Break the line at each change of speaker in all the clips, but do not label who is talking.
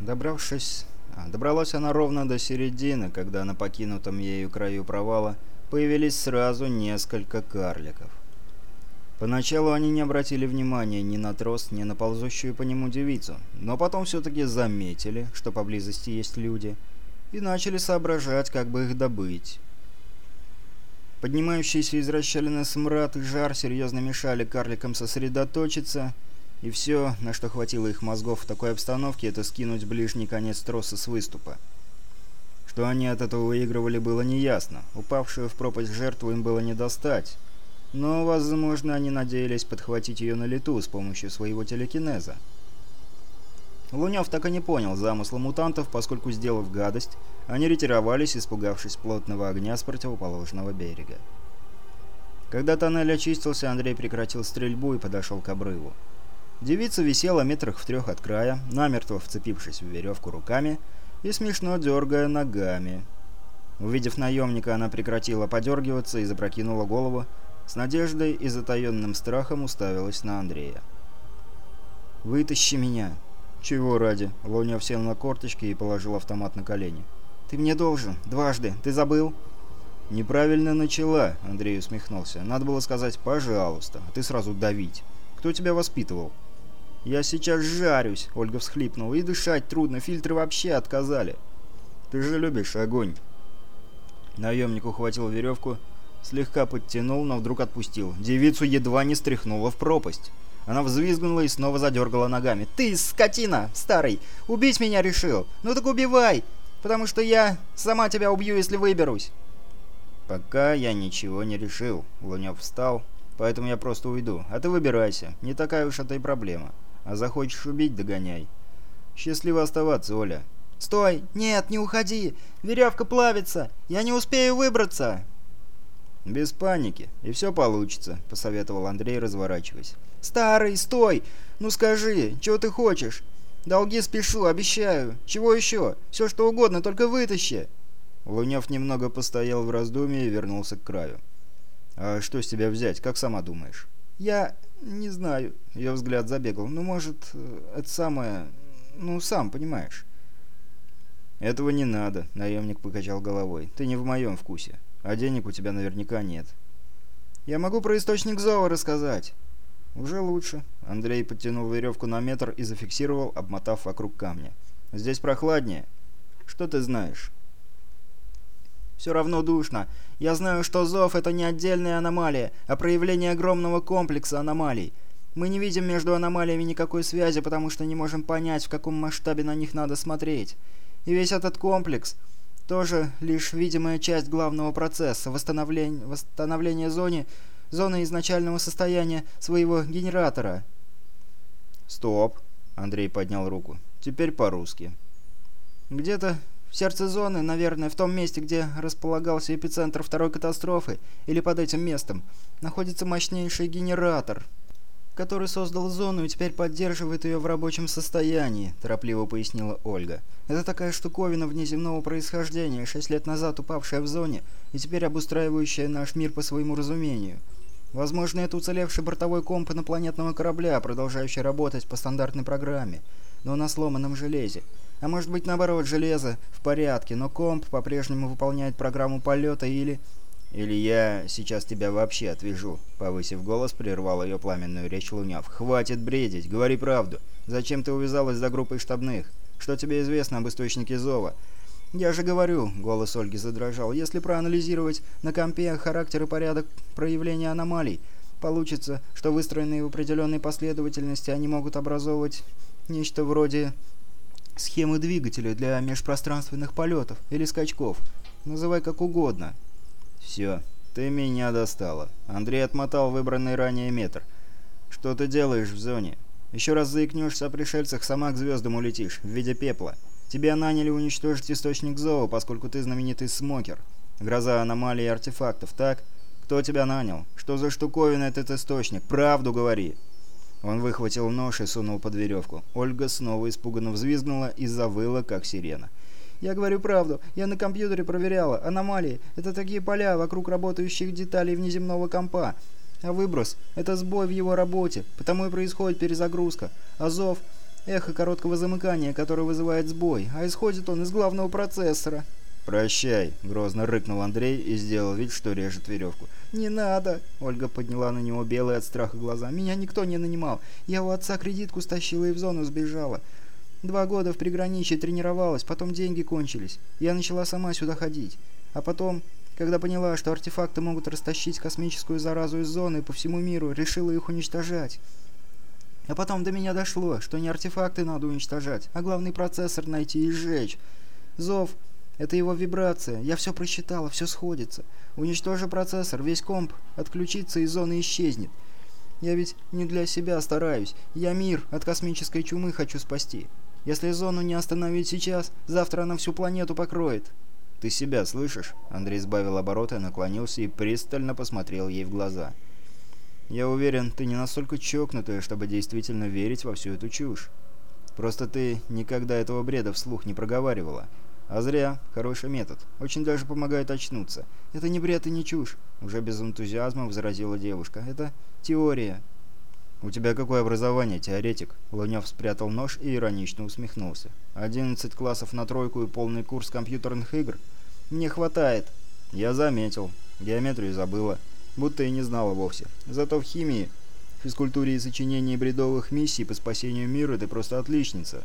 Добравшись... А, добралась она ровно до середины, когда на покинутом ею краю провала появились сразу несколько карликов. Поначалу они не обратили внимания ни на трос, ни на ползущую по нему девицу, но потом все-таки заметили, что поблизости есть люди, и начали соображать, как бы их добыть. Поднимающийся из расщелины смрад и жар серьезно мешали карликам сосредоточиться, и все, на что хватило их мозгов в такой обстановке, это скинуть ближний конец троса с выступа. Что они от этого выигрывали, было неясно. Упавшую в пропасть жертву им было не достать. Но, возможно, они надеялись подхватить ее на лету с помощью своего телекинеза. Лунев так и не понял замысла мутантов, поскольку, сделав гадость, они ретировались, испугавшись плотного огня с противоположного берега. Когда тоннель очистился, Андрей прекратил стрельбу и подошел к обрыву. Девица висела метрах в трех от края, намертво вцепившись в веревку руками и смешно дергая ногами. Увидев наемника, она прекратила подергиваться и запрокинула голову, с надеждой и затаенным страхом уставилась на Андрея. «Вытащи меня!» «Чего ради?» Лунев сел на корточки и положил автомат на колени. «Ты мне должен. Дважды. Ты забыл?» «Неправильно начала», — Андрей усмехнулся. «Надо было сказать «пожалуйста», а ты сразу давить. Кто тебя воспитывал?» «Я сейчас жарюсь», — Ольга всхлипнула. «И дышать трудно, фильтры вообще отказали». «Ты же любишь огонь». Наемник ухватил веревку, слегка подтянул, но вдруг отпустил. Девицу едва не стряхнула в пропасть. Она взвизгнула и снова задергала ногами. «Ты, скотина, старый, убить меня решил? Ну так убивай, потому что я сама тебя убью, если выберусь». «Пока я ничего не решил», — Лунев встал, — «поэтому я просто уйду. А ты выбирайся, не такая уж это и проблема. А захочешь убить — догоняй. Счастливо оставаться, Оля». «Стой! Нет, не уходи! Веревка плавится! Я не успею выбраться!» «Без паники, и все получится», — посоветовал Андрей, разворачиваясь.
«Старый, стой! Ну скажи, чего ты хочешь? Долги спешу, обещаю. Чего еще? Все что угодно, только вытащи!»
Лунев немного постоял в раздумье и вернулся к краю. «А что с тебя взять, как сама думаешь?»
«Я... не знаю». Ее взгляд забегал. «Ну, может, это самое... ну, сам понимаешь».
«Этого не надо», — наемник покачал головой. «Ты не в моем вкусе, а денег у тебя наверняка нет».
«Я могу про источник зова рассказать».
«Уже лучше». Андрей подтянул веревку на метр и зафиксировал, обмотав вокруг камня. «Здесь прохладнее. Что ты знаешь?»
«Все равно душно. Я знаю, что зов — это не отдельная аномалия, а проявление огромного комплекса аномалий. Мы не видим между аномалиями никакой связи, потому что не можем понять, в каком масштабе на них надо смотреть. И весь этот комплекс — тоже лишь видимая часть главного процесса — восстановления, восстановления зоны зоны изначального состояния своего генератора.
«Стоп!» — Андрей поднял руку. «Теперь по-русски».
«Где-то в сердце зоны, наверное, в том месте, где располагался эпицентр второй катастрофы, или под этим местом, находится мощнейший генератор, который создал зону и теперь поддерживает ее в рабочем состоянии», — торопливо пояснила Ольга. «Это такая штуковина внеземного происхождения, шесть лет назад упавшая в зоне и теперь обустраивающая наш мир по своему разумению». Возможно, это уцелевший бортовой комп инопланетного корабля, продолжающий работать по стандартной программе, но на сломанном железе. А может быть, наоборот, железо в порядке, но комп по-прежнему выполняет программу полета или... «Или я сейчас тебя вообще отвяжу», — повысив голос, прервал ее пламенную речь Луняв. «Хватит бредить, говори правду. Зачем ты увязалась за группой штабных? Что тебе известно об источнике зова? «Я же говорю», — голос Ольги задрожал, — «если проанализировать на компе характер и порядок проявления аномалий, получится, что выстроенные в определенной последовательности они могут образовывать нечто вроде схемы двигателя для межпространственных полетов или скачков. Называй как угодно».
«Все, ты меня достала». Андрей отмотал выбранный ранее метр. «Что ты делаешь в зоне? Еще раз заикнешься о пришельцах, сама к звездам улетишь, в виде пепла». Тебя наняли уничтожить источник зоо, поскольку ты знаменитый смокер. Гроза аномалий и артефактов, так? Кто тебя нанял? Что за штуковина этот источник? Правду говори!» Он выхватил нож и сунул под веревку. Ольга снова испуганно взвизгнула и завыла, как сирена.
«Я говорю правду. Я на компьютере проверяла. Аномалии — это такие поля вокруг работающих деталей внеземного компа. А выброс — это сбой в его работе, потому и происходит перезагрузка. Азов Эхо короткого замыкания, которое вызывает сбой, а исходит он из главного процессора.
«Прощай», — грозно рыкнул Андрей и сделал вид, что режет веревку.
«Не надо!» — Ольга подняла на него белые от страха глаза. «Меня никто не нанимал. Я у отца кредитку стащила и в зону сбежала. Два года в приграничье тренировалась, потом деньги кончились. Я начала сама сюда ходить. А потом, когда поняла, что артефакты могут растащить космическую заразу из зоны по всему миру, решила их уничтожать. А потом до меня дошло, что не артефакты надо уничтожать, а главный процессор найти и сжечь. Зов — это его вибрация. Я все просчитала, все сходится. Уничтожу процессор, весь комп отключится и зона исчезнет. Я ведь не для себя стараюсь. Я мир от космической чумы хочу спасти. Если зону не остановить сейчас, завтра она всю планету покроет».
«Ты себя слышишь?» Андрей сбавил обороты, наклонился и пристально посмотрел ей в глаза. «Я уверен, ты не настолько чокнутая, чтобы действительно верить во всю эту чушь. Просто ты никогда этого бреда вслух не проговаривала. А зря. Хороший метод. Очень даже помогает очнуться.
Это не бред и не чушь», — уже без энтузиазма возразила девушка. «Это теория».
«У тебя какое образование, теоретик?» Лунев спрятал нож и иронично усмехнулся. «Одиннадцать классов на тройку и полный курс компьютерных игр? Мне хватает». «Я заметил. Геометрию забыла. Будто и не знала вовсе. Зато в химии, физкультуре и сочинении бредовых миссий по спасению мира ты просто отличница».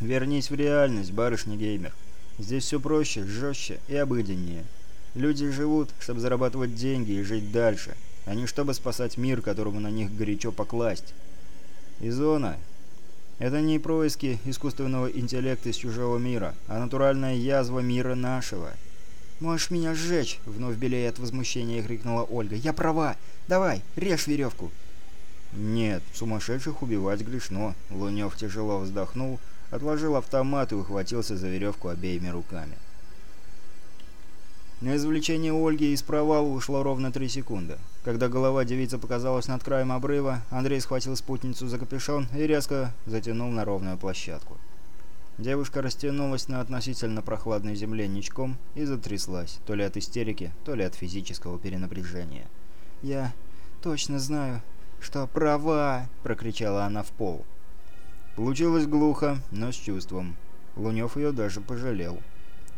«Вернись в реальность, барышня-геймер. Здесь все проще, жестче и обыденнее. Люди живут, чтобы зарабатывать деньги и жить дальше» а не чтобы спасать мир, которому на них горячо покласть. И зона — это не происки искусственного интеллекта из чужого мира, а натуральная язва мира нашего.
«Можешь меня сжечь!» — вновь белее от возмущения крикнула Ольга. «Я права! Давай, режь веревку!»
«Нет, сумасшедших убивать грешно!» Лунев тяжело вздохнул, отложил автомат и ухватился за веревку обеими руками. На извлечение Ольги из провала ушло ровно три секунды. Когда голова девицы показалась над краем обрыва, Андрей схватил спутницу за капюшон и резко затянул на ровную площадку. Девушка растянулась на относительно прохладной земле ничком и затряслась, то ли от истерики, то ли от физического перенапряжения.
«Я точно знаю, что права!» — прокричала она в пол.
Получилось глухо, но с чувством. Лунев ее даже пожалел.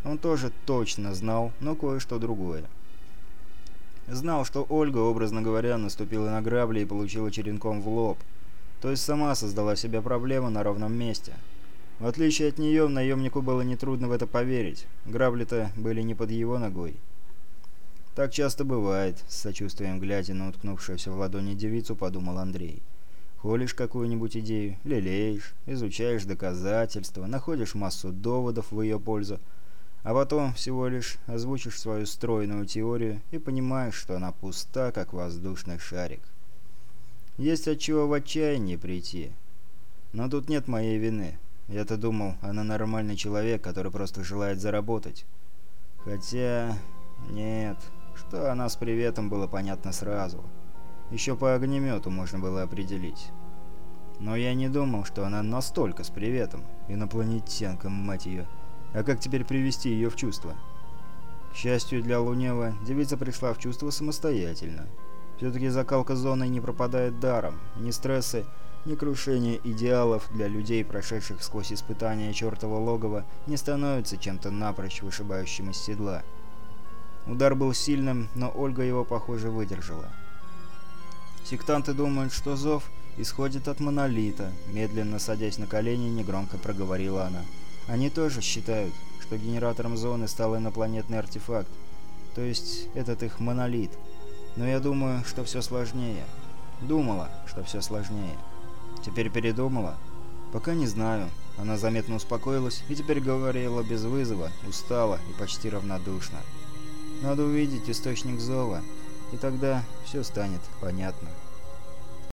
Он тоже точно знал, но кое-что другое. Знал, что Ольга, образно говоря, наступила на грабли и получила черенком в лоб. То есть сама создала себе проблему на ровном месте. В отличие от нее, наемнику было нетрудно в это поверить. Грабли-то были не под его ногой. «Так часто бывает», — с сочувствием глядя на уткнувшуюся в ладони девицу, подумал Андрей. «Холишь какую-нибудь идею, лелеешь, изучаешь доказательства, находишь массу доводов в ее пользу, а потом всего лишь озвучишь свою стройную теорию и понимаешь, что она пуста, как воздушный шарик. Есть от чего в отчаянии прийти. Но тут нет моей вины. Я-то думал, она нормальный человек, который просто желает заработать. Хотя... нет. Что она с приветом было понятно сразу. Еще по огнемету можно было определить. Но я не думал, что она настолько с приветом. Инопланетянка, мать ее. А как теперь привести ее в чувство? К счастью для Лунева, девица пришла в чувство самостоятельно. Все-таки закалка зоны не пропадает даром. Ни стрессы, ни крушение идеалов для людей, прошедших сквозь испытания чертова логова, не становятся чем-то напрочь вышибающим из седла. Удар был сильным, но Ольга его, похоже, выдержала. Сектанты думают, что зов исходит от монолита. Медленно садясь на колени, негромко проговорила она. Они тоже считают, что генератором зоны стал инопланетный артефакт, то есть этот их монолит. Но я думаю, что все сложнее. Думала, что все сложнее. Теперь передумала? Пока не знаю. Она заметно успокоилась и теперь говорила без вызова, устала и почти равнодушно. Надо увидеть источник зова, и тогда все станет понятно.